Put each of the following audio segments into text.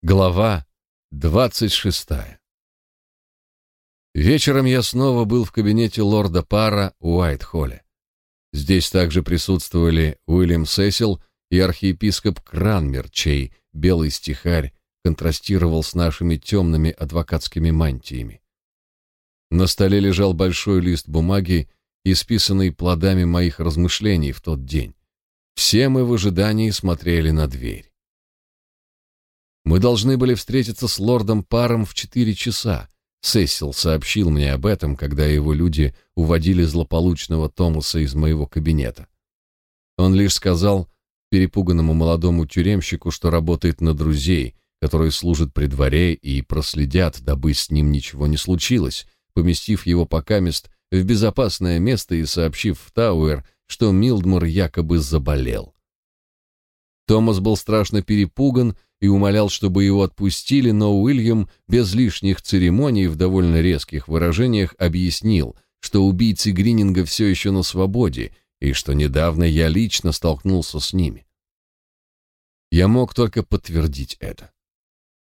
Глава двадцать шестая. Вечером я снова был в кабинете лорда Пара у Уайт-Холле. Здесь также присутствовали Уильям Сесил и архиепископ Кранмер, чей белый стихарь контрастировал с нашими темными адвокатскими мантиями. На столе лежал большой лист бумаги, исписанный плодами моих размышлений в тот день. Все мы в ожидании смотрели на дверь. Мы должны были встретиться с лордом Паром в четыре часа. Сесил сообщил мне об этом, когда его люди уводили злополучного Томаса из моего кабинета. Он лишь сказал перепуганному молодому тюремщику, что работает на друзей, которые служат при дворе и проследят, дабы с ним ничего не случилось, поместив его покамест в безопасное место и сообщив в Тауэр, что Милдмор якобы заболел. Томас был страшно перепуган и умолял, чтобы его отпустили, но Уильям без лишних церемоний в довольно резких выражениях объяснил, что убийцы Грининга все еще на свободе и что недавно я лично столкнулся с ними. Я мог только подтвердить это.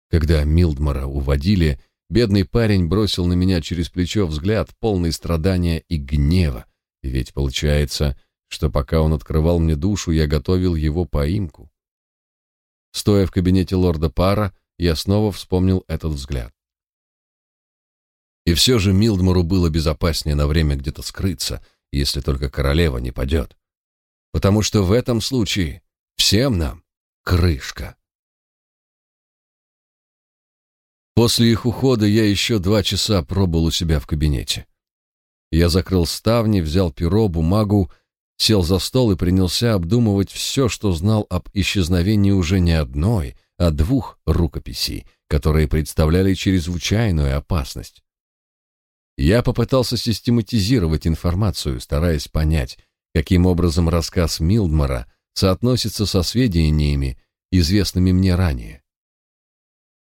Когда Милдмора уводили, бедный парень бросил на меня через плечо взгляд, полный страдания и гнева, ведь получается, что пока он открывал мне душу, я готовил его поимку. Стоя в кабинете лорда Пара, я снова вспомнил этот взгляд. И все же Милдмору было безопаснее на время где-то скрыться, если только королева не падет. Потому что в этом случае всем нам крышка. После их ухода я еще два часа пробыл у себя в кабинете. Я закрыл ставни, взял перо, бумагу сел за стол и принялся обдумывать все, что знал об исчезновении уже не одной, а двух рукописей, которые представляли чрезвычайную опасность. Я попытался систематизировать информацию, стараясь понять, каким образом рассказ Милдмара соотносится со сведениями, известными мне ранее.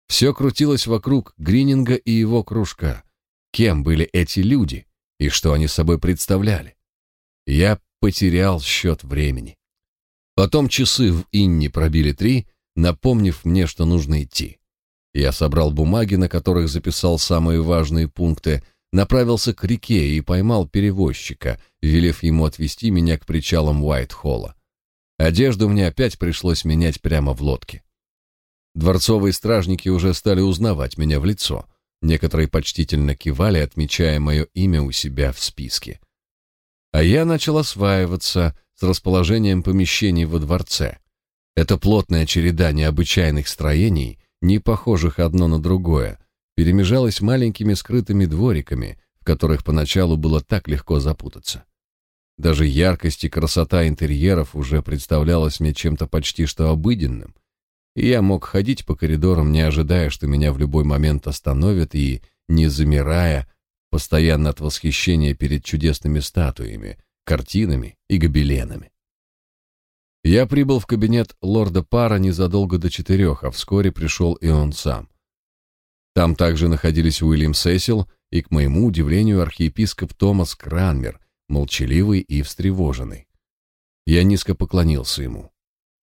Все крутилось вокруг Грининга и его кружка. Кем были эти люди и что они собой представляли? Я потерял счет времени. Потом часы в Инне пробили три, напомнив мне, что нужно идти. Я собрал бумаги, на которых записал самые важные пункты, направился к реке и поймал перевозчика, велев ему отвезти меня к причалам Уайт-Холла. Одежду мне опять пришлось менять прямо в лодке. Дворцовые стражники уже стали узнавать меня в лицо. Некоторые почтительно кивали, отмечая мое имя у себя в списке а я начал осваиваться с расположением помещений во дворце. Эта плотная череда необычайных строений, не похожих одно на другое, перемежалась маленькими скрытыми двориками, в которых поначалу было так легко запутаться. Даже яркость и красота интерьеров уже представлялась мне чем-то почти что обыденным, и я мог ходить по коридорам, не ожидая, что меня в любой момент остановят и, не замирая, постоянно от восхищения перед чудесными статуями, картинами и гобеленами. Я прибыл в кабинет лорда Пара незадолго до четырех, а вскоре пришел и он сам. Там также находились Уильям Сесил и, к моему удивлению, архиепископ Томас Кранмер, молчаливый и встревоженный. Я низко поклонился ему.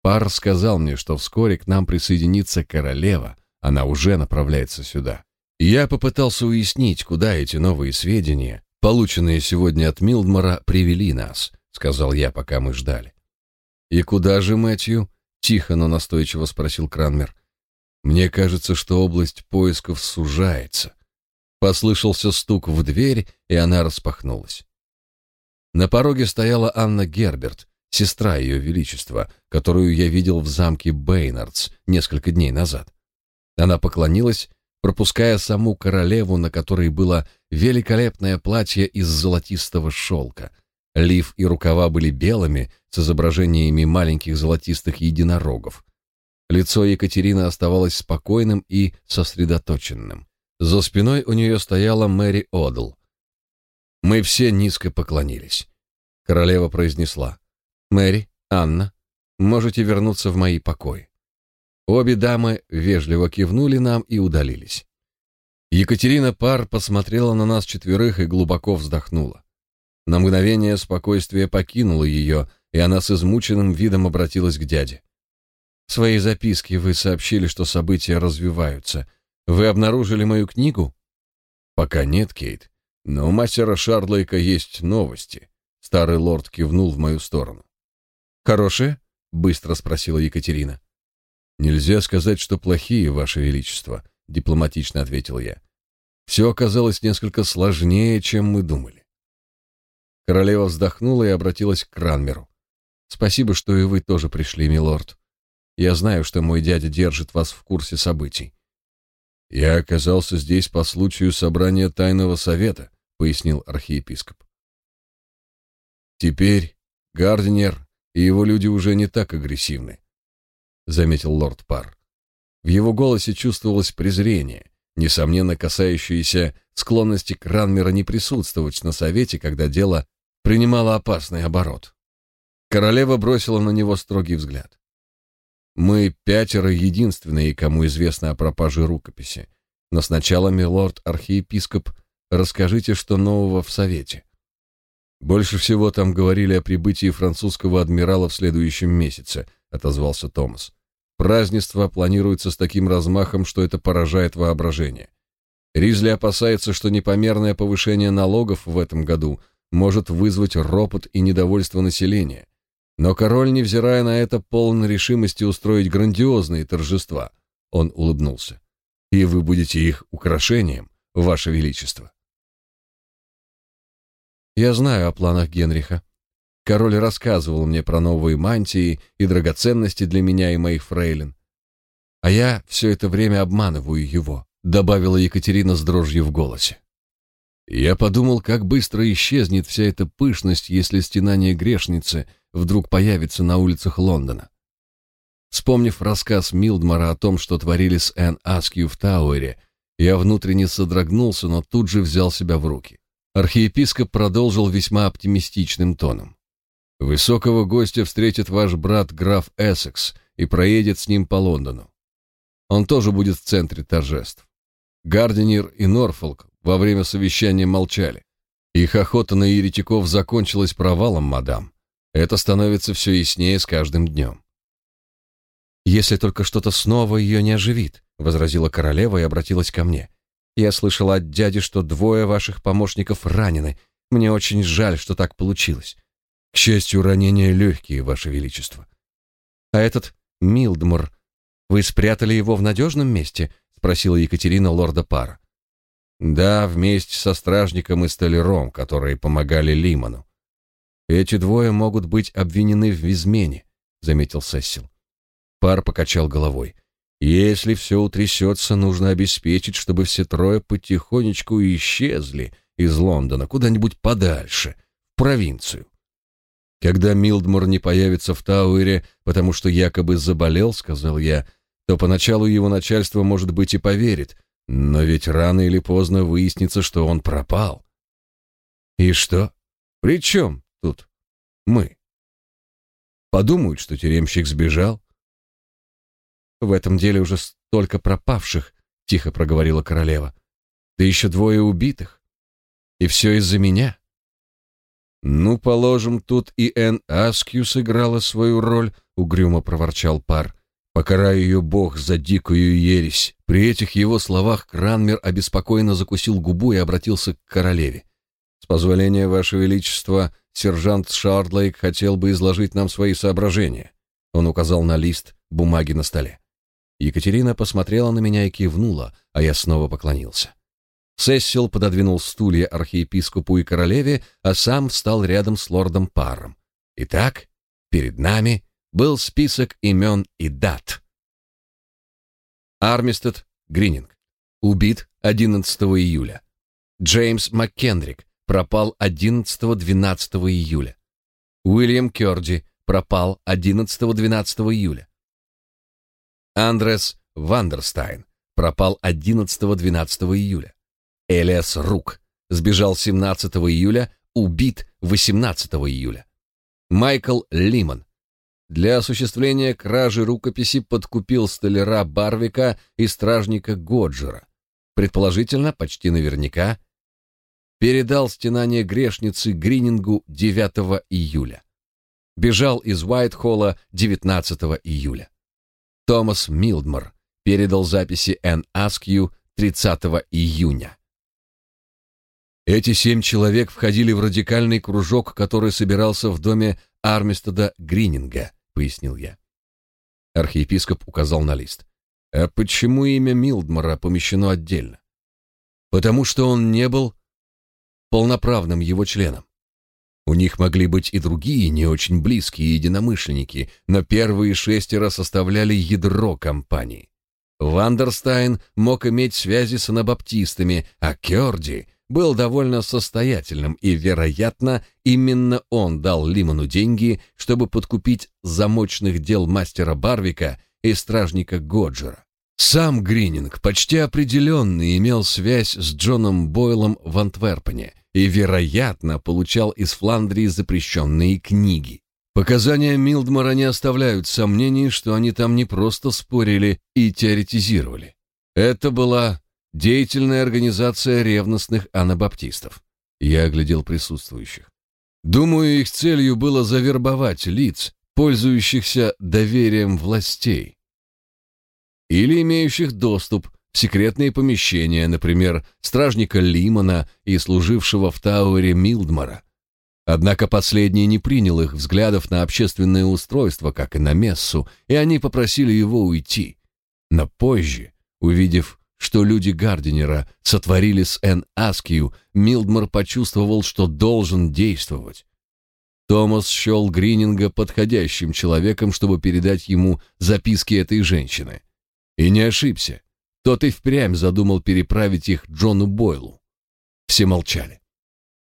Пар сказал мне, что вскоре к нам присоединится королева, она уже направляется сюда. Я попытался уяснить, куда эти новые сведения, полученные сегодня от Милдмора, привели нас, сказал я, пока мы ждали. И куда же, Мэтью? тихо, но настойчиво спросил Кранмер. Мне кажется, что область поисков сужается. Послышался стук в дверь, и она распахнулась. На пороге стояла Анна Герберт, сестра ее величества, которую я видел в замке Бейнардс несколько дней назад. Она поклонилась пропуская саму королеву, на которой было великолепное платье из золотистого шелка. Лиф и рукава были белыми, с изображениями маленьких золотистых единорогов. Лицо Екатерины оставалось спокойным и сосредоточенным. За спиной у нее стояла Мэри Одл. Мы все низко поклонились. Королева произнесла: "Мэри, Анна, можете вернуться в мои покои". Обе дамы вежливо кивнули нам и удалились. Екатерина Пар посмотрела на нас четверых и глубоко вздохнула. На мгновение спокойствие покинуло ее, и она с измученным видом обратилась к дяде. В своей записке вы сообщили, что события развиваются. Вы обнаружили мою книгу? Пока нет, Кейт. Но у мастера Шарлейка есть новости. Старый лорд кивнул в мою сторону. Хорошие? быстро спросила Екатерина. Нельзя сказать, что плохие, ваше величество, дипломатично ответил я. Все оказалось несколько сложнее, чем мы думали. Королева вздохнула и обратилась к Кранмеру. Спасибо, что и вы тоже пришли, милорд. Я знаю, что мой дядя держит вас в курсе событий. Я оказался здесь по случаю собрания тайного совета, пояснил архиепископ. Теперь Гардинер и его люди уже не так агрессивны, заметил лорд Пар. В его голосе чувствовалось презрение, несомненно касающееся склонности Кранмера не присутствовать на совете, когда дело принимало опасный оборот. Королева бросила на него строгий взгляд. Мы пятеро единственные, кому известно о пропаже рукописи. Но сначала, милорд архиепископ, расскажите, что нового в совете. Больше всего там говорили о прибытии французского адмирала в следующем месяце, отозвался Томас. Празднество планируется с таким размахом, что это поражает воображение. Ризли опасается, что непомерное повышение налогов в этом году может вызвать ропот и недовольство населения. Но король, невзирая на это, полон решимости устроить грандиозные торжества. Он улыбнулся. И вы будете их украшением, ваше величество. Я знаю о планах Генриха. Король рассказывал мне про новые мантии и драгоценности для меня и моих фрейлин. А я все это время обманываю его, добавила Екатерина с дрожью в голосе. Я подумал, как быстро исчезнет вся эта пышность, если стенание грешницы вдруг появится на улицах Лондона. Вспомнив рассказ Милдмара о том, что творили с Энн Аскью в Тауэре, я внутренне содрогнулся, но тут же взял себя в руки. Архиепископ продолжил весьма оптимистичным тоном. Высокого гостя встретит ваш брат граф Эссекс и проедет с ним по Лондону. Он тоже будет в центре торжеств. Гардинер и Норфолк во время совещания молчали. Их охота на еретиков закончилась провалом, мадам. Это становится все яснее с каждым днем. «Если только что-то снова ее не оживит», — возразила королева и обратилась ко мне. «Я слышала от дяди, что двое ваших помощников ранены. Мне очень жаль, что так получилось. К счастью, ранения легкие, Ваше Величество. А этот Милдмор, вы спрятали его в надежном месте? Спросила Екатерина лорда Пара. Да, вместе со стражником и столяром, которые помогали Лиману. Эти двое могут быть обвинены в измене, заметил Сессил. Пар покачал головой. Если все утрясется, нужно обеспечить, чтобы все трое потихонечку исчезли из Лондона куда-нибудь подальше, в провинцию. Когда Милдмор не появится в Тауэре, потому что якобы заболел, сказал я, то поначалу его начальство, может быть, и поверит, но ведь рано или поздно выяснится, что он пропал. И что? При чем тут мы? Подумают, что тюремщик сбежал. В этом деле уже столько пропавших, тихо проговорила королева. Да еще двое убитых. И все из-за меня. Ну, положим, тут и Эн Аскью сыграла свою роль, угрюмо проворчал пар. Покарай ее бог за дикую ересь. При этих его словах Кранмер обеспокоенно закусил губу и обратился к королеве. С позволения, ваше величество, сержант Шардлейк хотел бы изложить нам свои соображения. Он указал на лист бумаги на столе. Екатерина посмотрела на меня и кивнула, а я снова поклонился. Сессил пододвинул стулья архиепископу и королеве, а сам встал рядом с лордом Паром. Итак, перед нами был список имен и дат. Армистед Грининг. Убит 11 июля. Джеймс МакКендрик пропал 11-12 июля. Уильям Кёрди пропал 11-12 июля. Андрес Вандерстайн пропал 11-12 июля. Элиас Рук сбежал 17 июля, убит 18 июля. Майкл Лиман для осуществления кражи рукописи подкупил столяра Барвика и стражника Годжера. Предположительно, почти наверняка, передал стенание грешницы Гринингу 9 июля. Бежал из Уайтхолла 19 июля. Томас Милдмор, передал записи Н. Аскью 30 июня. Эти семь человек входили в радикальный кружок, который собирался в доме Армистеда Грининга, пояснил я. Архиепископ указал на лист. А почему имя Милдмора помещено отдельно? Потому что он не был полноправным его членом. У них могли быть и другие, не очень близкие единомышленники, но первые шестеро составляли ядро компании. Вандерстайн мог иметь связи с анабаптистами, а Кёрди был довольно состоятельным, и, вероятно, именно он дал Лиману деньги, чтобы подкупить замочных дел мастера Барвика и стражника Годжера. Сам Грининг почти определенно имел связь с Джоном Бойлом в Антверпене и, вероятно, получал из Фландрии запрещенные книги. Показания Милдмора не оставляют сомнений, что они там не просто спорили и теоретизировали. Это была деятельная организация ревностных анабаптистов. Я оглядел присутствующих. Думаю, их целью было завербовать лиц, пользующихся доверием властей или имеющих доступ в секретные помещения, например, стражника Лимона и служившего в Тауэре Милдмара. Однако последний не принял их взглядов на общественное устройство, как и на мессу, и они попросили его уйти. Но позже, увидев, что люди Гардинера сотворили с Эн Аскью, Милдмар почувствовал, что должен действовать. Томас счел Грининга подходящим человеком, чтобы передать ему записки этой женщины. И не ошибся. Тот и впрямь задумал переправить их Джону Бойлу. Все молчали.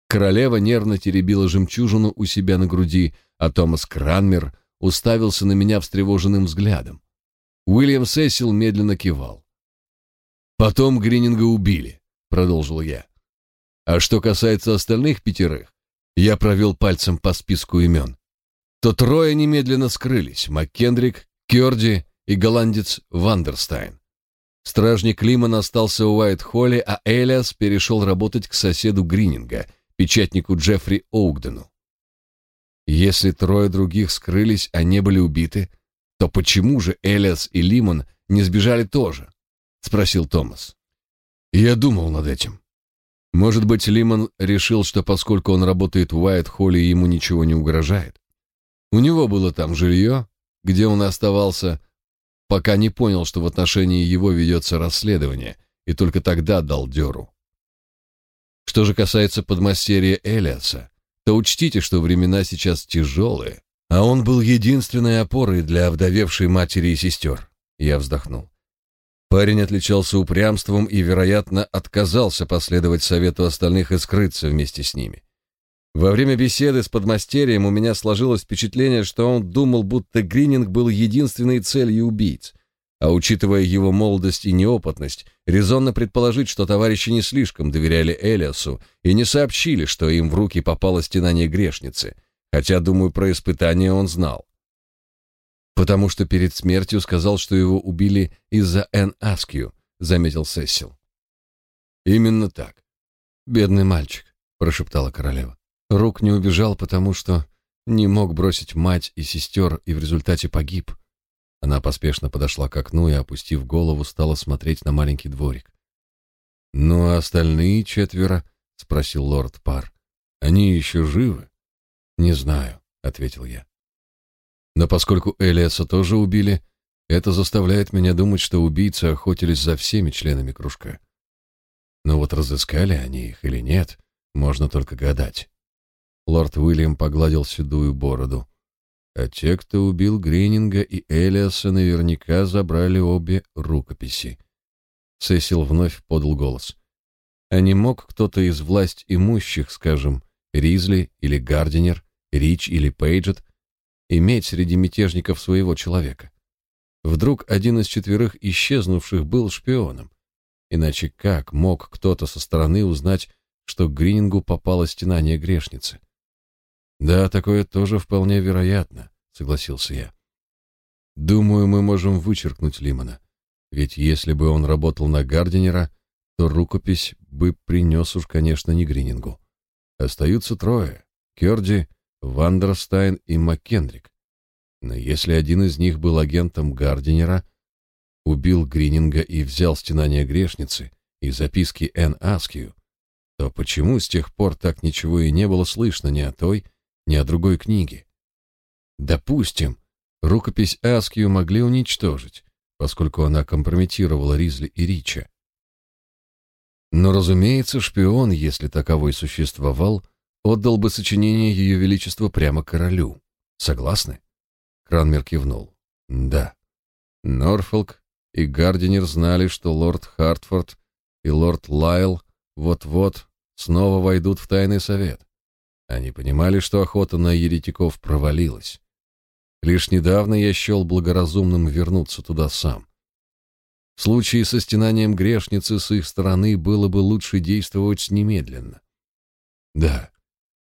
Королева нервно теребила жемчужину у себя на груди, а Томас Кранмер уставился на меня встревоженным взглядом. Уильям Сесил медленно кивал. «Потом Грининга убили», — продолжил я. «А что касается остальных пятерых, я провел пальцем по списку имен. То трое немедленно скрылись — МакКендрик, Кёрди и голландец Вандерстайн. Стражник Лимон остался у Уайт-Холле, а Элиас перешел работать к соседу Грининга, печатнику Джеффри Оугдену. Если трое других скрылись, а не были убиты, то почему же Элиас и Лимон не сбежали тоже? Спросил Томас. Я думал над этим. Может быть, Лимон решил, что поскольку он работает в Уайт-Холле, ему ничего не угрожает. У него было там жилье, где он оставался, пока не понял, что в отношении его ведется расследование, и только тогда дал дёру. Что же касается подмастерья Элиаса, то учтите, что времена сейчас тяжелые, а он был единственной опорой для овдовевшей матери и сестер. Я вздохнул. Парень отличался упрямством и, вероятно, отказался последовать совету остальных и скрыться вместе с ними. Во время беседы с подмастерьем у меня сложилось впечатление, что он думал, будто Грининг был единственной целью убийц. А учитывая его молодость и неопытность, резонно предположить, что товарищи не слишком доверяли Элиасу и не сообщили, что им в руки попало стенание грешницы, хотя, думаю, про испытание он знал. Потому что перед смертью сказал, что его убили из-за Эн Аскью, заметил Сесил. Именно так. Бедный мальчик, прошептала королева. Рук не убежал, потому что не мог бросить мать и сестер, и в результате погиб. Она поспешно подошла к окну и, опустив голову, стала смотреть на маленький дворик. «Ну, а остальные четверо?» — спросил лорд Пар. «Они еще живы?» «Не знаю», — ответил я. «Но поскольку Элиаса тоже убили, это заставляет меня думать, что убийцы охотились за всеми членами кружка. Но вот разыскали они их или нет, можно только гадать». Лорд Уильям погладил седую бороду. А те, кто убил Грининга и Элиаса, наверняка забрали обе рукописи. Сесил вновь подал голос. А не мог кто-то из власть имущих, скажем, Ризли или Гардинер, Рич или Пейджет, иметь среди мятежников своего человека? Вдруг один из четверых исчезнувших был шпионом? Иначе как мог кто-то со стороны узнать, что к Гринингу попало стенание грешницы? Да, такое тоже вполне вероятно, согласился я. Думаю, мы можем вычеркнуть Лимона. Ведь если бы он работал на Гардинера, то рукопись бы принес уж, конечно, не Гринингу. Остаются трое: Кёрди, Вандерстайн и Маккендрик. Но если один из них был агентом Гардинера, убил Грининга и взял стенание грешницы и записки Н. Аскью, то почему с тех пор так ничего и не было слышно ни о той, ни о другой книге? Допустим, рукопись Аскью могли уничтожить, поскольку она компрометировала Ризли и Рича. Но, разумеется, шпион, если таковой существовал, отдал бы сочинение Ее Величества прямо королю. Согласны? Кранмер кивнул. Да. Норфолк и Гардинер знали, что лорд Хартфорд и лорд Лайл вот-вот снова войдут в тайный совет. Они понимали, что охота на еретиков провалилась. Лишь недавно я счел благоразумным вернуться туда сам. В случае со стенанием грешницы с их стороны было бы лучше действовать немедленно. «Да,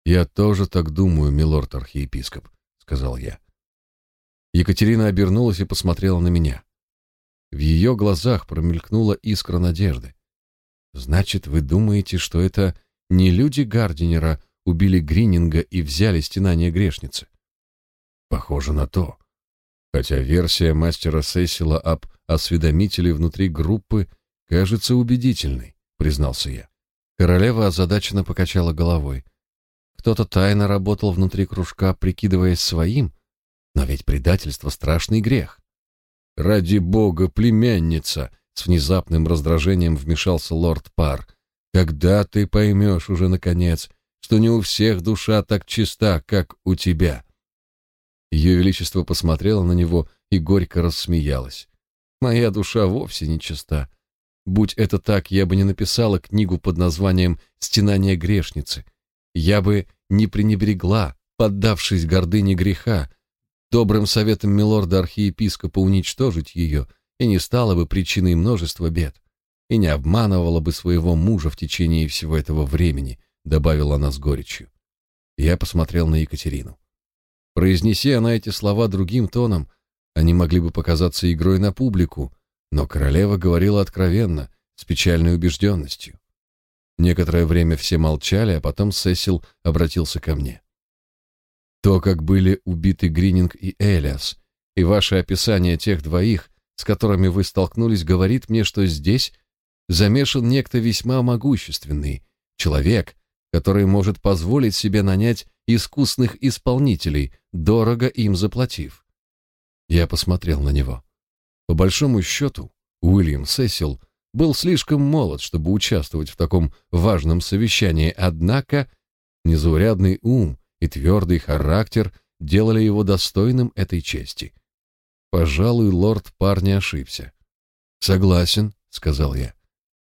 я тоже так думаю, милорд-архиепископ», — сказал я. Екатерина обернулась и посмотрела на меня. В ее глазах промелькнула искра надежды. Значит, вы думаете, что это не люди Гардинера убили Грининга и взяли стенание грешницы? Похоже на то. Хотя версия мастера Сесила об осведомителе внутри группы кажется убедительной, признался я. Королева озадаченно покачала головой. Кто-то тайно работал внутри кружка, прикидываясь своим, но ведь предательство страшный грех. Ради бога, племянница, с внезапным раздражением вмешался лорд Пар. Когда ты поймешь уже наконец, что не у всех душа так чиста, как у тебя? Ее величество посмотрело на него и горько рассмеялась. Моя душа вовсе не чиста. Будь это так, я бы не написала книгу под названием «Стенание грешницы». Я бы не пренебрегла, поддавшись гордыне греха, добрым советом милорда-архиепископа уничтожить ее — и не стала бы причиной множества бед, и не обманывала бы своего мужа в течение всего этого времени, добавила она с горечью. Я посмотрел на Екатерину. Произнеси она эти слова другим тоном, они могли бы показаться игрой на публику, но королева говорила откровенно, с печальной убежденностью. Некоторое время все молчали, а потом Сесил обратился ко мне. То, как были убиты Грининг и Элиас, и ваше описание тех двоих, с которыми вы столкнулись, говорит мне, что здесь замешан некто весьма могущественный, человек, который может позволить себе нанять искусных исполнителей, дорого им заплатив. Я посмотрел на него. По большому счету, Уильям Сесил был слишком молод, чтобы участвовать в таком важном совещании, однако незаурядный ум и твердый характер делали его достойным этой чести. Пожалуй, лорд пар не ошибся. Согласен, сказал я.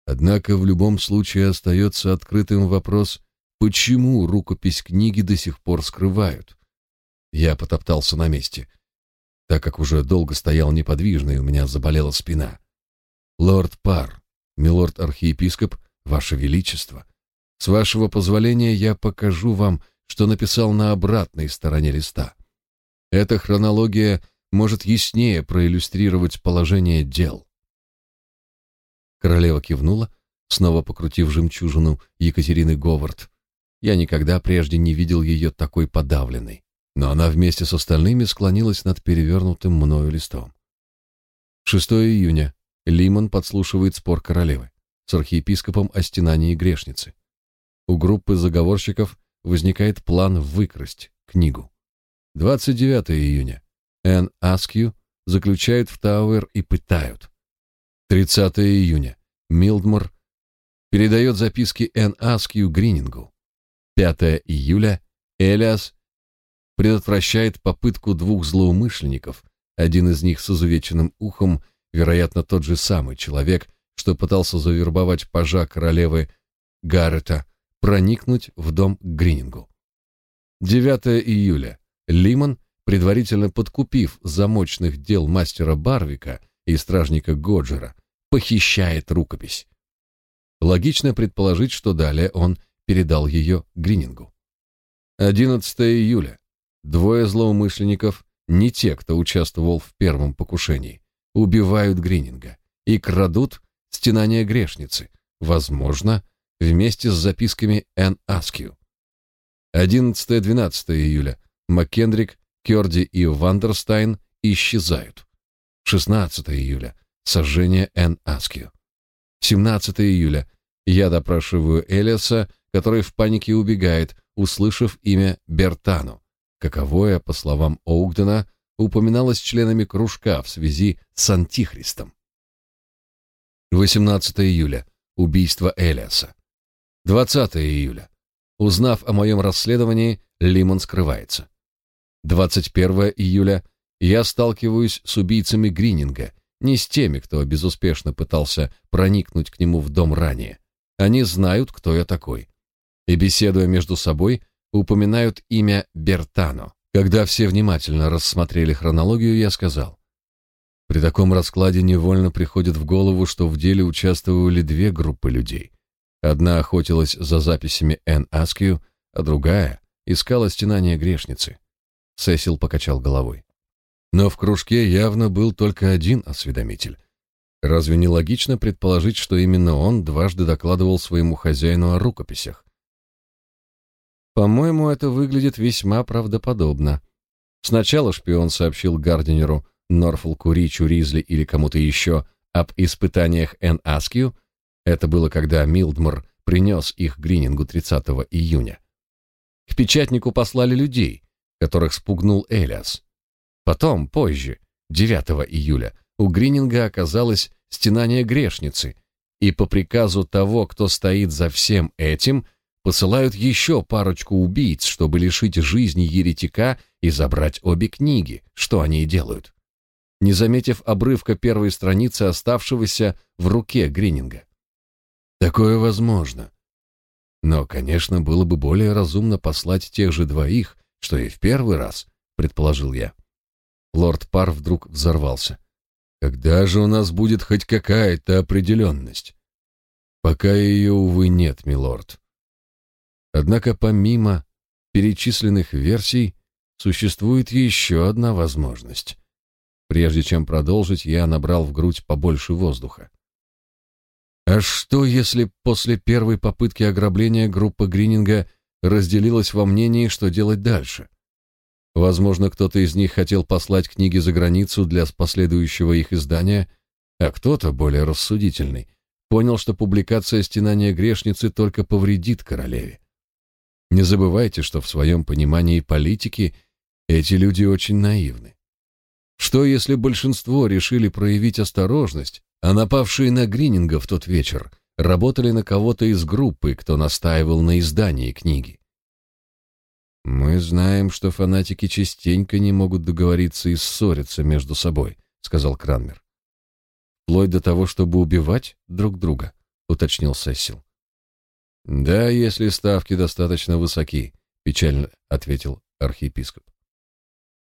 Однако в любом случае остается открытым вопрос, почему рукопись книги до сих пор скрывают. Я потоптался на месте, так как уже долго стоял неподвижно, и у меня заболела спина. Лорд Пар, милорд архиепископ, ваше величество, с вашего позволения я покажу вам, что написал на обратной стороне листа. Эта хронология может яснее проиллюстрировать положение дел. Королева кивнула, снова покрутив жемчужину Екатерины Говард. Я никогда прежде не видел ее такой подавленной, но она вместе с остальными склонилась над перевернутым мною листом. 6 июня. Лимон подслушивает спор королевы с архиепископом о стенании грешницы. У группы заговорщиков возникает план выкрасть книгу. 29 июня. Н. Аскью заключают в Тауэр и пытают. 30 июня. Милдмор передает записки Н. Аскью Гринингу. 5 июля. Элиас предотвращает попытку двух злоумышленников, один из них с изувеченным ухом, вероятно, тот же самый человек, что пытался завербовать пажа королевы Гаррета, проникнуть в дом Гринингу. 9 июля. Лимон предварительно подкупив замочных дел мастера Барвика и стражника Годжера, похищает рукопись. Логично предположить, что далее он передал ее Гринингу. 11 июля. Двое злоумышленников, не те, кто участвовал в первом покушении, убивают Грининга и крадут стенание грешницы, возможно, вместе с записками Н. Аскью. 11-12 июля. Маккендрик Кёрди и Вандерстайн исчезают. 16 июля. сожжения Н. Аскью. 17 июля. Я допрашиваю Элиаса, который в панике убегает, услышав имя Бертано, каковое, по словам Оугдена, упоминалось членами кружка в связи с Антихристом. 18 июля. Убийство Элиаса. 20 июля. Узнав о моем расследовании, Лимон скрывается. 21 июля. Я сталкиваюсь с убийцами Грининга, не с теми, кто безуспешно пытался проникнуть к нему в дом ранее. Они знают, кто я такой. И беседуя между собой, упоминают имя Бертано. Когда все внимательно рассмотрели хронологию, я сказал: при таком раскладе невольно приходит в голову, что в деле участвовали две группы людей. Одна охотилась за записями Н. Аскью, а другая искала стенания грешницы. Сесил покачал головой. Но в кружке явно был только один осведомитель. Разве не логично предположить, что именно он дважды докладывал своему хозяину о рукописях? По-моему, это выглядит весьма правдоподобно. Сначала шпион сообщил Гардинеру Норфолку Ричу Ризли или кому-то еще об испытаниях Н. Аскью, это было когда Милдмор принес их Гринингу 30 июня. К печатнику послали людей, которых спугнул Элиас. Потом, позже, 9 июля, у Грининга оказалось стенание грешницы, и по приказу того, кто стоит за всем этим, посылают еще парочку убийц, чтобы лишить жизни еретика и забрать обе книги, что они и делают, не заметив обрывка первой страницы, оставшегося в руке Грининга. Такое возможно. Но, конечно, было бы более разумно послать тех же двоих, что и в первый раз, предположил я. Лорд Пар вдруг взорвался. Когда же у нас будет хоть какая-то определенность? Пока ее, увы, нет, милорд. Однако помимо перечисленных версий существует еще одна возможность. Прежде чем продолжить, я набрал в грудь побольше воздуха. А что, если после первой попытки ограбления группа Грининга разделилась во мнении, что делать дальше? Возможно, кто-то из них хотел послать книги за границу для последующего их издания, а кто-то, более рассудительный, понял, что публикация «Стенания грешницы» только повредит королеве. Не забывайте, что в своем понимании политики эти люди очень наивны. Что, если большинство решили проявить осторожность а напавшие на Грининга в тот вечер работали на кого-то из группы, кто настаивал на издании книги. Мы знаем, что фанатики частенько не могут договориться и ссориться между собой, сказал Кранмер. Вплоть до того, чтобы убивать друг друга, уточнил Сесил. Да, если ставки достаточно высоки, печально ответил архиепископ.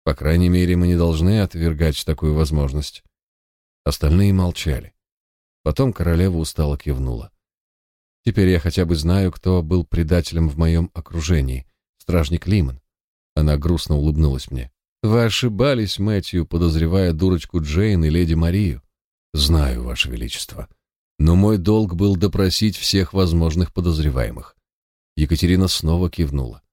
По крайней мере, мы не должны отвергать такую возможность. Остальные молчали. Потом королева устало кивнула. Теперь я хотя бы знаю, кто был предателем в моем окружении. Стражник Лимон. Она грустно улыбнулась мне. Вы ошибались, Мэтью, подозревая дурочку Джейн и леди Марию. Знаю, ваше величество. Но мой долг был допросить всех возможных подозреваемых. Екатерина снова кивнула.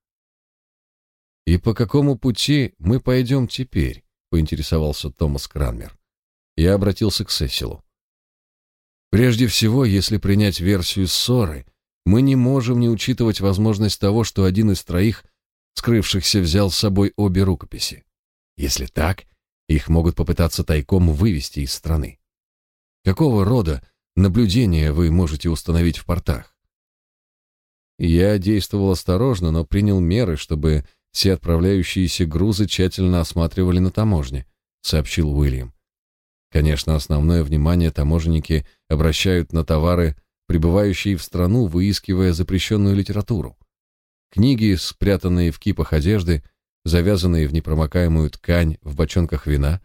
И по какому пути мы пойдем теперь? поинтересовался Томас Кранмер. Я обратился к Сесилу. Прежде всего, если принять версию ссоры, мы не можем не учитывать возможность того, что один из троих скрывшихся взял с собой обе рукописи. Если так, их могут попытаться тайком вывести из страны. Какого рода наблюдения вы можете установить в портах? Я действовал осторожно, но принял меры, чтобы все отправляющиеся грузы тщательно осматривали на таможне, сообщил Уильям. Конечно, основное внимание таможенники обращают на товары, прибывающие в страну, выискивая запрещенную литературу. Книги, спрятанные в кипах одежды, завязанные в непромокаемую ткань в бочонках вина.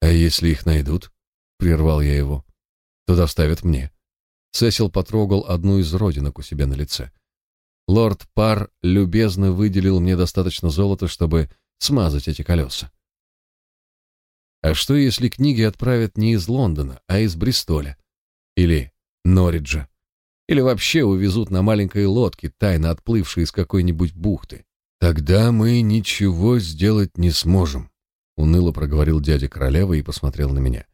А если их найдут, прервал я его, то доставят мне. Сесил потрогал одну из родинок у себя на лице. Лорд Пар любезно выделил мне достаточно золота, чтобы смазать эти колеса. А что, если книги отправят не из Лондона, а из Бристоля? Или Норриджа? Или вообще увезут на маленькой лодке, тайно отплывшей из какой-нибудь бухты? Тогда мы ничего сделать не сможем, уныло проговорил дядя королевы и посмотрел на меня.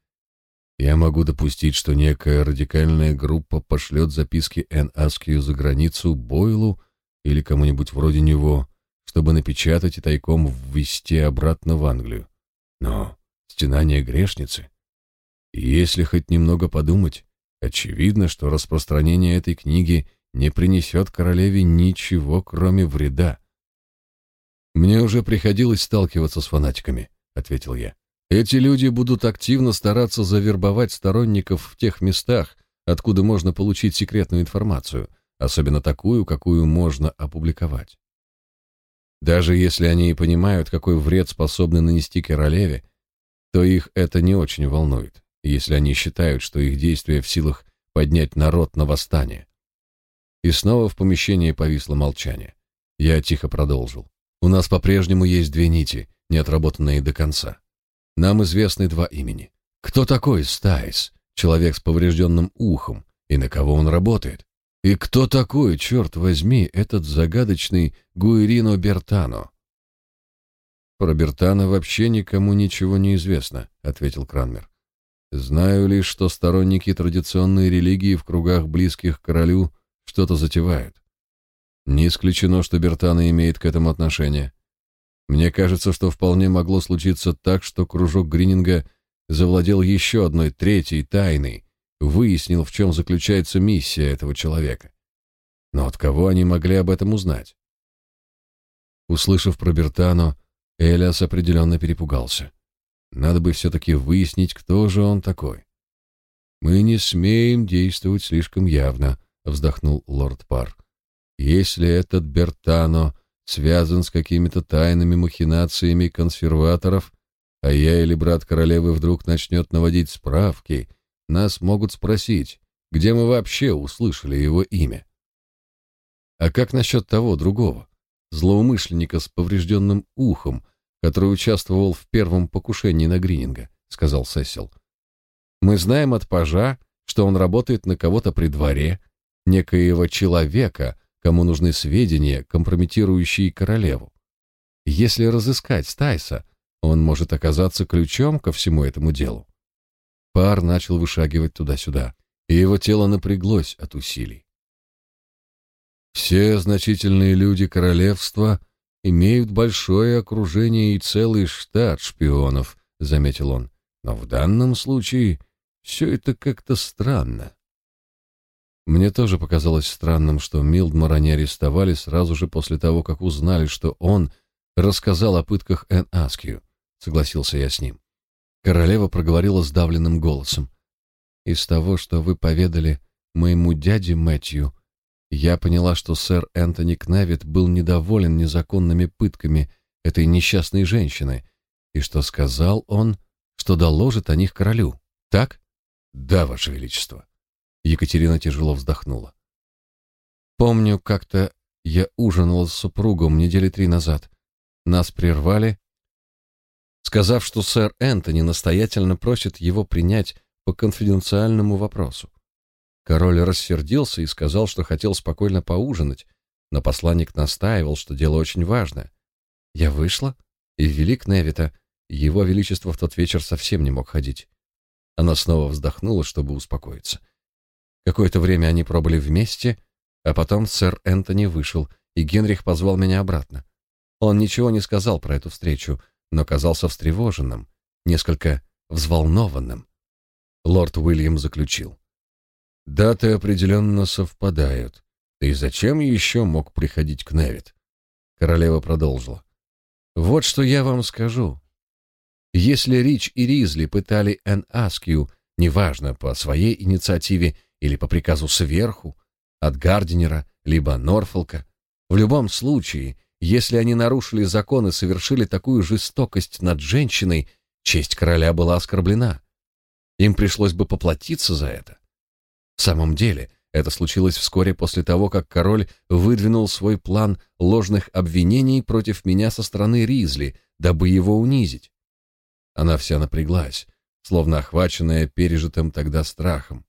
Я могу допустить, что некая радикальная группа пошлет записки Эн Аскию за границу Бойлу или кому-нибудь вроде него, чтобы напечатать и тайком ввести обратно в Англию. Но стенание грешницы. И если хоть немного подумать, очевидно, что распространение этой книги не принесет королеве ничего, кроме вреда. «Мне уже приходилось сталкиваться с фанатиками», — ответил я. Эти люди будут активно стараться завербовать сторонников в тех местах, откуда можно получить секретную информацию, особенно такую, какую можно опубликовать. Даже если они и понимают, какой вред способны нанести королеве, то их это не очень волнует, если они считают, что их действия в силах поднять народ на восстание. И снова в помещении повисло молчание. Я тихо продолжил. У нас по-прежнему есть две нити, не отработанные до конца. Нам известны два имени. Кто такой Стайс, человек с поврежденным ухом, и на кого он работает? И кто такой, черт возьми, этот загадочный Гуэрино Бертано? Про Бертано вообще никому ничего не известно, ответил Кранмер. Знаю лишь, что сторонники традиционной религии в кругах близких к королю что-то затевают. Не исключено, что Бертано имеет к этому отношение. Мне кажется, что вполне могло случиться так, что кружок Грининга завладел еще одной третьей тайной, выяснил, в чем заключается миссия этого человека. Но от кого они могли об этом узнать? Услышав про Бертано, Элиас определенно перепугался. Надо бы все-таки выяснить, кто же он такой. «Мы не смеем действовать слишком явно», — вздохнул лорд Пар. «Если этот Бертано связан с какими-то тайными махинациями консерваторов, а я или брат королевы вдруг начнет наводить справки, нас могут спросить, где мы вообще услышали его имя. А как насчет того другого, злоумышленника с поврежденным ухом, который участвовал в первом покушении на Грининга, сказал Сесил. Мы знаем от пажа, что он работает на кого-то при дворе, некоего человека, кому нужны сведения, компрометирующие королеву. Если разыскать Стайса, он может оказаться ключом ко всему этому делу. Пар начал вышагивать туда-сюда, и его тело напряглось от усилий. Все значительные люди королевства имеют большое окружение и целый штат шпионов, заметил он. Но в данном случае все это как-то странно. Мне тоже показалось странным, что Милдмора не арестовали сразу же после того, как узнали, что он рассказал о пытках Эн Аскью. Согласился я с ним. Королева проговорила сдавленным голосом. «Из того, что вы поведали моему дяде Мэтью, я поняла, что сэр Энтони Кнавит был недоволен незаконными пытками этой несчастной женщины, и что сказал он, что доложит о них королю. Так? Да, ваше величество. Екатерина тяжело вздохнула. Помню, как-то я ужинала с супругом недели три назад. Нас прервали, сказав, что сэр Энтони настоятельно просит его принять по конфиденциальному вопросу. Король рассердился и сказал, что хотел спокойно поужинать, но посланник настаивал, что дело очень важное. Я вышла и ввели к Невита. Его величество в тот вечер совсем не мог ходить. Она снова вздохнула, чтобы успокоиться. Какое-то время они пробыли вместе, а потом сэр Энтони вышел, и Генрих позвал меня обратно. Он ничего не сказал про эту встречу, но казался встревоженным, несколько взволнованным. Лорд Уильям заключил. «Даты определенно совпадают. Да и зачем еще мог приходить к Невит?» Королева продолжила. «Вот что я вам скажу. Если Рич и Ризли пытали Эн Аскью, неважно, по своей инициативе или по приказу сверху, от Гардинера, либо Норфолка. В любом случае, если они нарушили закон и совершили такую жестокость над женщиной, честь короля была оскорблена. Им пришлось бы поплатиться за это. В самом деле, это случилось вскоре после того, как король выдвинул свой план ложных обвинений против меня со стороны Ризли, дабы его унизить. Она вся напряглась, словно охваченная пережитым тогда страхом.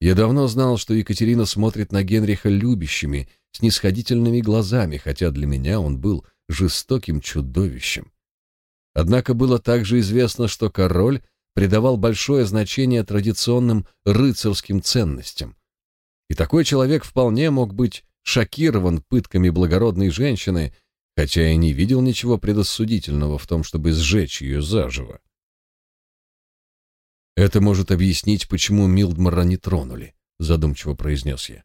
Я давно знал, что Екатерина смотрит на Генриха любящими, снисходительными глазами, хотя для меня он был жестоким чудовищем. Однако было также известно, что король придавал большое значение традиционным рыцарским ценностям. И такой человек вполне мог быть шокирован пытками благородной женщины, хотя и не видел ничего предосудительного в том, чтобы сжечь ее заживо. Это может объяснить, почему Милдмара не тронули, задумчиво произнес я.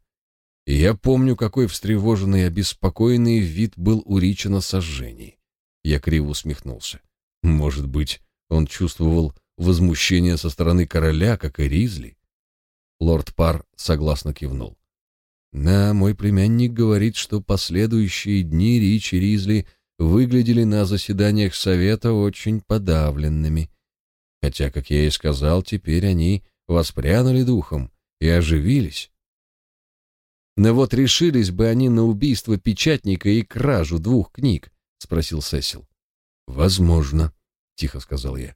И я помню, какой встревоженный и обеспокоенный вид был у Рича на сожжении. Я криво усмехнулся. Может быть, он чувствовал возмущение со стороны короля, как и Ризли? Лорд Пар согласно кивнул. На мой племянник говорит, что последующие дни Рич и Ризли выглядели на заседаниях совета очень подавленными. Хотя, как я и сказал, теперь они воспрянули духом и оживились. Но вот решились бы они на убийство печатника и кражу двух книг, спросил Сесил. Возможно, тихо сказал я.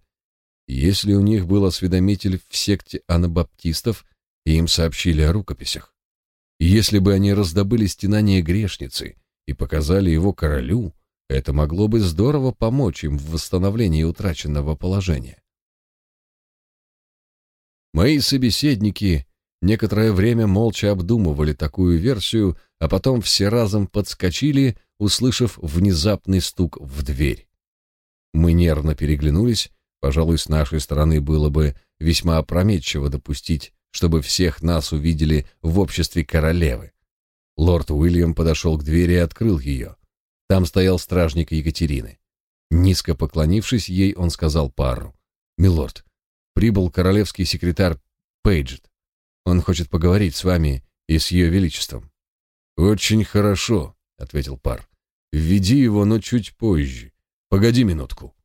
Если у них был осведомитель в секте анабаптистов, и им сообщили о рукописях. если бы они раздобыли стенание грешницы и показали его королю, это могло бы здорово помочь им в восстановлении утраченного положения. Мои собеседники некоторое время молча обдумывали такую версию, а потом все разом подскочили, услышав внезапный стук в дверь. Мы нервно переглянулись, пожалуй, с нашей стороны было бы весьма опрометчиво допустить, чтобы всех нас увидели в обществе королевы. Лорд Уильям подошел к двери и открыл ее. Там стоял стражник Екатерины. Низко поклонившись ей, он сказал пару: "Милорд, прибыл королевский секретарь Пейджет. Он хочет поговорить с вами и с ее величеством. Очень хорошо, ответил пар. Введи его, но чуть позже. Погоди минутку.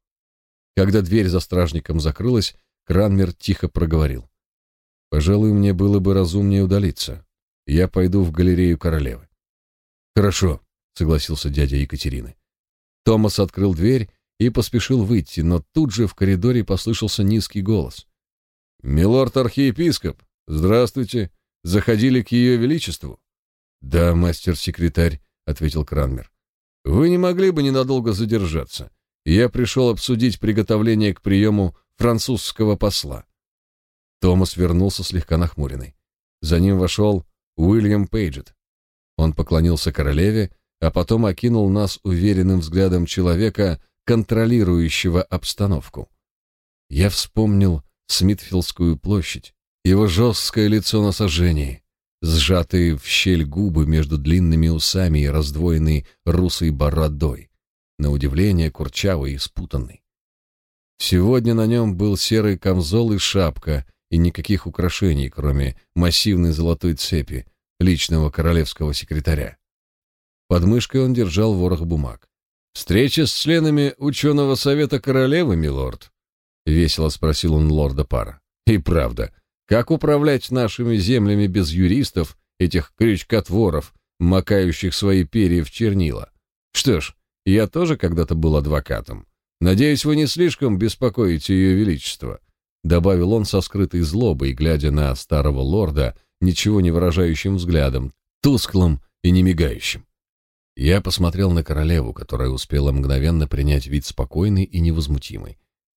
Когда дверь за стражником закрылась, Кранмер тихо проговорил: "Пожалуй, мне было бы разумнее удалиться. Я пойду в галерею королевы". "Хорошо", согласился дядя Екатерины. Томас открыл дверь и поспешил выйти, но тут же в коридоре послышался низкий голос. «Милорд архиепископ, здравствуйте. Заходили к ее величеству?» «Да, мастер-секретарь», — ответил Кранмер. «Вы не могли бы ненадолго задержаться? Я пришел обсудить приготовление к приему французского посла». Томас вернулся слегка нахмуренный. За ним вошел Уильям Пейджет. Он поклонился королеве, а потом окинул нас уверенным взглядом человека, контролирующего обстановку. Я вспомнил Смитфилдскую площадь, его жесткое лицо на сожжении, сжатые в щель губы между длинными усами и раздвоенной русой бородой, на удивление курчавый и спутанный. Сегодня на нем был серый камзол и шапка, и никаких украшений, кроме массивной золотой цепи личного королевского секретаря. Под мышкой он держал ворох бумаг. Встреча с членами ученого совета королевы, милорд? весело спросил он лорда Пара. И правда, как управлять нашими землями без юристов, этих крючкотворов, макающих свои перья в чернила? Что ж, я тоже когда-то был адвокатом. Надеюсь, вы не слишком беспокоите ее величество, добавил он со скрытой злобой, глядя на старого лорда ничего не выражающим взглядом, тусклым и не мигающим. Я посмотрел на королеву, которая успела мгновенно принять вид спокойный и невозмутимый.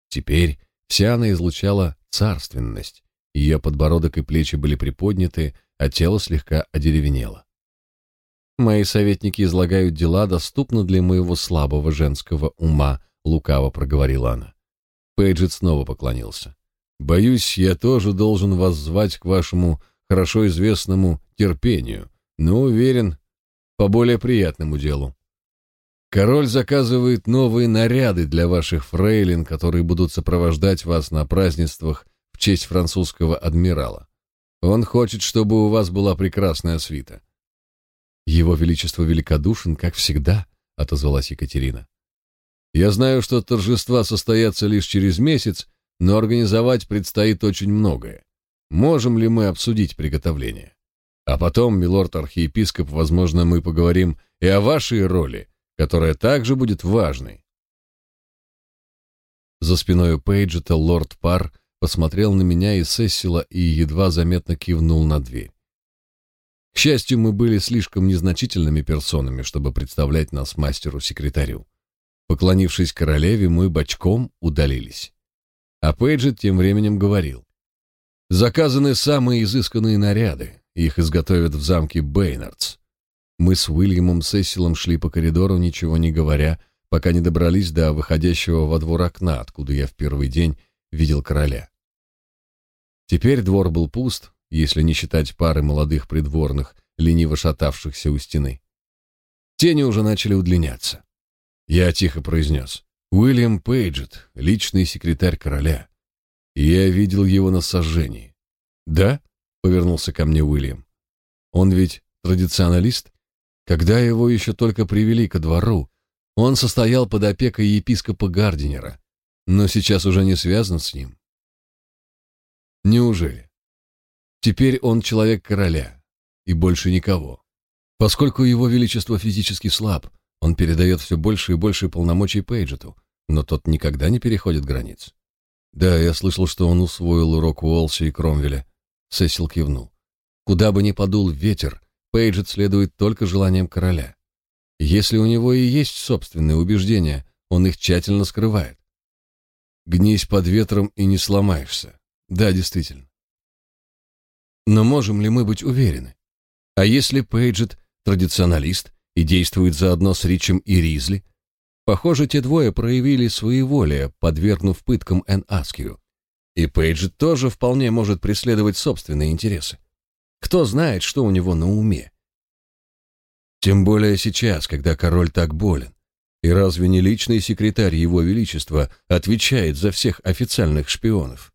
Теперь вся она излучала царственность, ее подбородок и плечи были приподняты, а тело слегка одеревенело. «Мои советники излагают дела, доступно для моего слабого женского ума», — лукаво проговорила она. Пейджет снова поклонился. «Боюсь, я тоже должен вас звать к вашему хорошо известному терпению, но уверен, по более приятному делу. Король заказывает новые наряды для ваших фрейлин, которые будут сопровождать вас на празднествах в честь французского адмирала. Он хочет, чтобы у вас была прекрасная свита. Его величество великодушен, как всегда, отозвалась Екатерина. Я знаю, что торжества состоятся лишь через месяц, но организовать предстоит очень многое. Можем ли мы обсудить приготовление? А потом, милорд-архиепископ, возможно, мы поговорим и о вашей роли, которая также будет важной. За спиной у Пейджета лорд Пар посмотрел на меня и Сессила и едва заметно кивнул на дверь. К счастью, мы были слишком незначительными персонами, чтобы представлять нас мастеру-секретарю. Поклонившись королеве, мы бочком удалились. А Пейджет тем временем говорил. Заказаны самые изысканные наряды. Их изготовят в замке Бейнардс. Мы с Уильямом Сесилом шли по коридору, ничего не говоря, пока не добрались до выходящего во двор окна, откуда я в первый день видел короля. Теперь двор был пуст, если не считать пары молодых придворных, лениво шатавшихся у стены. Тени уже начали удлиняться. Я тихо произнес. «Уильям Пейджет, личный секретарь короля. Я видел его на сожжении». «Да?» — повернулся ко мне Уильям. «Он ведь традиционалист? Когда его еще только привели ко двору, он состоял под опекой епископа Гардинера, но сейчас уже не связан с ним. Неужели? Теперь он человек короля и больше никого. Поскольку его величество физически слаб, он передает все больше и больше полномочий Пейджету, но тот никогда не переходит границ. Да, я слышал, что он усвоил урок Уолси и Кромвеля. Сесил кивнул. Куда бы ни подул ветер, Пейджет следует только желаниям короля. Если у него и есть собственные убеждения, он их тщательно скрывает. Гнись под ветром и не сломаешься. Да, действительно. Но можем ли мы быть уверены? А если Пейджет традиционалист и действует заодно с Ричем и Ризли? Похоже, те двое проявили своеволие, подвергнув пыткам Эн Аскию. И Пейджет тоже вполне может преследовать собственные интересы. Кто знает, что у него на уме? Тем более сейчас, когда король так болен. И разве не личный секретарь его величества отвечает за всех официальных шпионов?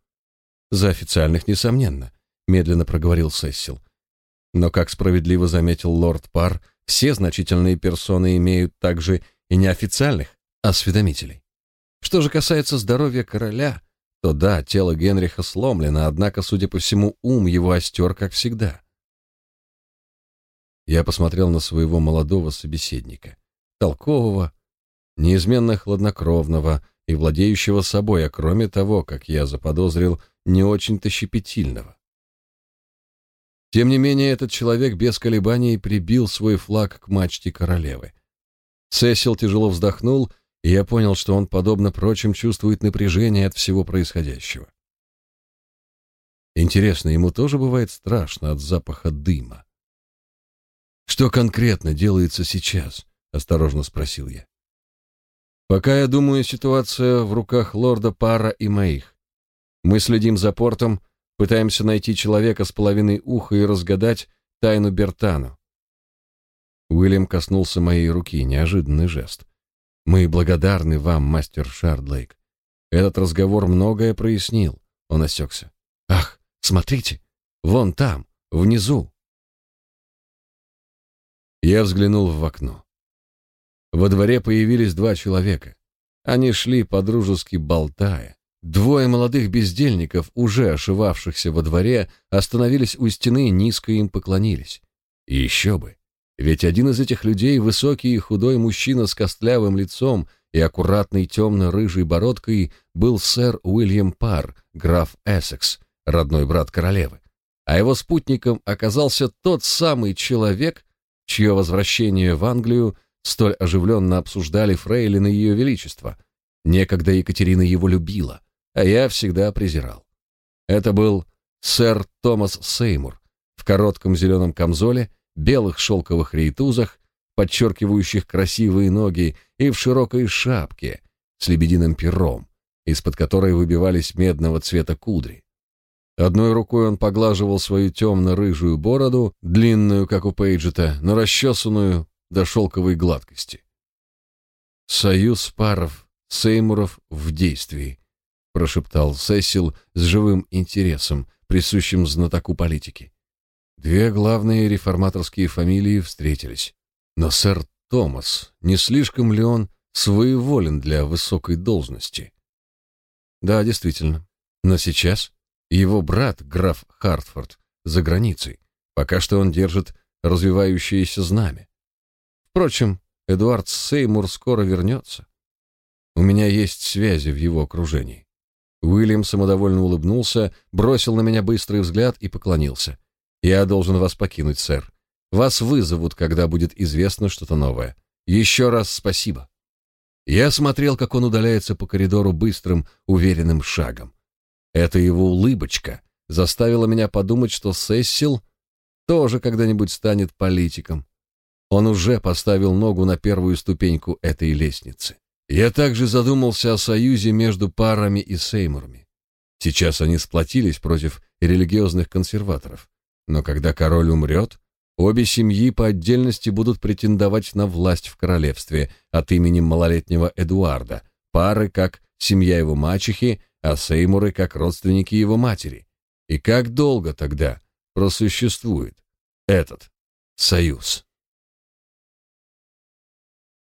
За официальных, несомненно, медленно проговорил Сессил. Но, как справедливо заметил лорд Пар, все значительные персоны имеют также и неофициальных осведомителей. Что же касается здоровья короля, то да, тело Генриха сломлено, однако, судя по всему, ум его остер, как всегда. Я посмотрел на своего молодого собеседника, толкового, неизменно хладнокровного и владеющего собой, а кроме того, как я заподозрил, не очень-то щепетильного. Тем не менее, этот человек без колебаний прибил свой флаг к мачте королевы. Сесил тяжело вздохнул, и я понял, что он, подобно прочим, чувствует напряжение от всего происходящего. Интересно, ему тоже бывает страшно от запаха дыма. Что конкретно делается сейчас? осторожно спросил я. Пока я думаю, ситуация в руках лорда Пара и моих. Мы следим за портом, пытаемся найти человека с половиной уха и разгадать тайну Бертану. Уильям коснулся моей руки, неожиданный жест. Мы благодарны вам, мастер Шардлейк. Этот разговор многое прояснил. Он осекся. Ах, смотрите, вон там, внизу. Я взглянул в окно. Во дворе появились два человека. Они шли подружески болтая. Двое молодых бездельников, уже ошивавшихся во дворе, остановились у стены и низко им поклонились. И еще бы! Ведь один из этих людей, высокий и худой мужчина с костлявым лицом и аккуратной темно-рыжей бородкой, был сэр Уильям Пар, граф Эссекс, родной брат королевы. А его спутником оказался тот самый человек, чье возвращение в Англию столь оживленно обсуждали фрейлины Ее Величества. Некогда Екатерина его любила, а я всегда презирал. Это был сэр Томас Сеймур в коротком зеленом камзоле, белых шелковых рейтузах, подчеркивающих красивые ноги, и в широкой шапке с лебединым пером, из-под которой выбивались медного цвета кудри. Одной рукой он поглаживал свою темно-рыжую бороду, длинную, как у Пейджета, но расчесанную до шелковой гладкости. «Союз паров Сеймуров в действии», — прошептал Сесил с живым интересом, присущим знатоку политики. Две главные реформаторские фамилии встретились. Но сэр Томас, не слишком ли он своеволен для высокой должности? Да, действительно. Но сейчас его брат, граф Хартфорд, за границей. Пока что он держит развивающееся знамя. Впрочем, Эдуард Сеймур скоро вернется. У меня есть связи в его окружении. Уильям самодовольно улыбнулся, бросил на меня быстрый взгляд и поклонился. «Я должен вас покинуть, сэр. Вас вызовут, когда будет известно что-то новое. Еще раз спасибо». Я смотрел, как он удаляется по коридору быстрым, уверенным шагом. Эта его улыбочка заставила меня подумать, что Сессил тоже когда-нибудь станет политиком. Он уже поставил ногу на первую ступеньку этой лестницы. Я также задумался о союзе между парами и Сеймурами. Сейчас они сплотились против религиозных консерваторов. Но когда король умрет, обе семьи по отдельности будут претендовать на власть в королевстве от имени малолетнего Эдуарда, пары как семья его мачехи, а Сеймуры как родственники его матери. И как долго тогда просуществует этот союз?